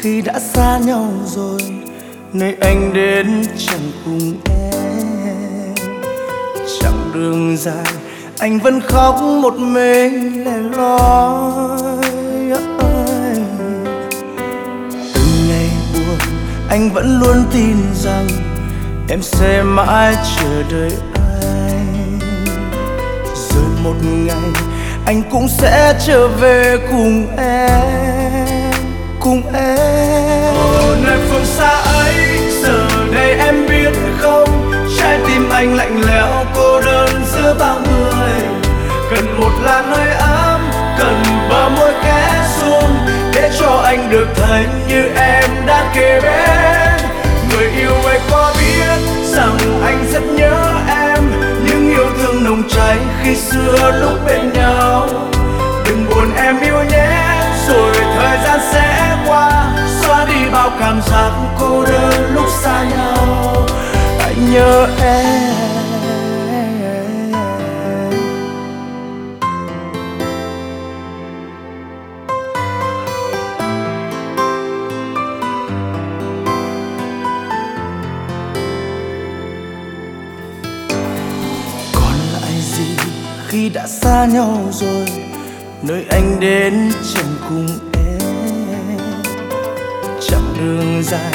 khi đã xa nhau rồi, nơi anh đến chẳng cùng em. Chặng đường dài, anh vẫn khóc một mình lẻ loi. Từng ngày buồn, anh vẫn luôn tin rằng em sẽ mãi chờ đợi anh. Rồi một ngày, anh cũng sẽ trở về cùng em cùng em. Ở nơi phương xa ấy, giờ đây em biết không? Trái tim anh lạnh lẽo, cô đơn giữa bao người. Cần một làn hơi ấm, cần bờ môi khẽ xuống để cho anh được thấy như em đã kề bên. Người yêu ơi có biết rằng anh rất nhớ em, những yêu thương nồng cháy khi xưa lúc bên nhau. Đừng buồn em yêu nhé. Bao giác cô đơn lúc xa nhau. Anh nhớ em. Còn lại gì khi đã xa nhau rồi, nơi anh đến chẳng cùng đường dài,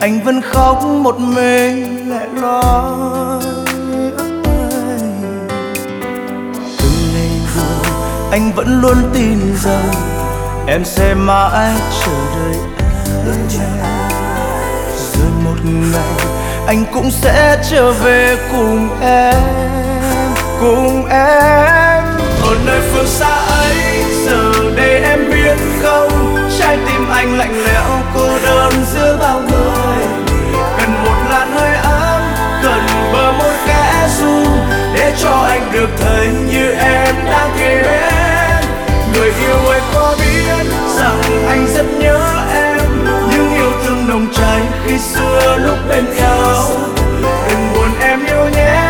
anh vẫn khóc một mình lẻ loi từng ngày buồn anh vẫn luôn tin rằng em sẽ mãi chờ đợi anh rồi một ngày, anh cũng sẽ trở về cùng em cùng em. Ở nơi phương xa trái tim anh lạnh lẽo, cô đơn giữa bao người. Cần một làn hơi ấm, cần bờ môi khẽ ru, để cho anh được thấy như em đang kề bên người yêu ơi, có biết rằng anh rất nhớ em, những yêu thương nồng cháy khi xưa lúc bên nhau. Đừng buồn em yêu nhé,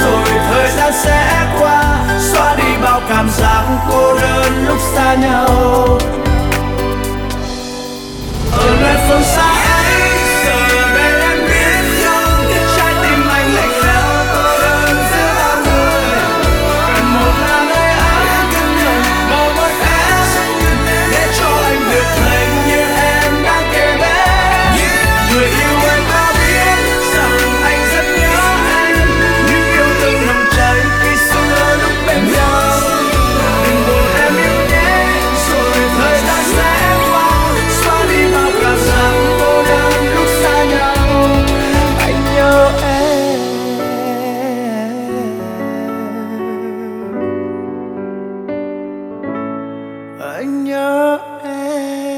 rồi thời gian sẽ qua. Xóa đi bao cảm giác cô đơn lúc xa nhau. in your hand.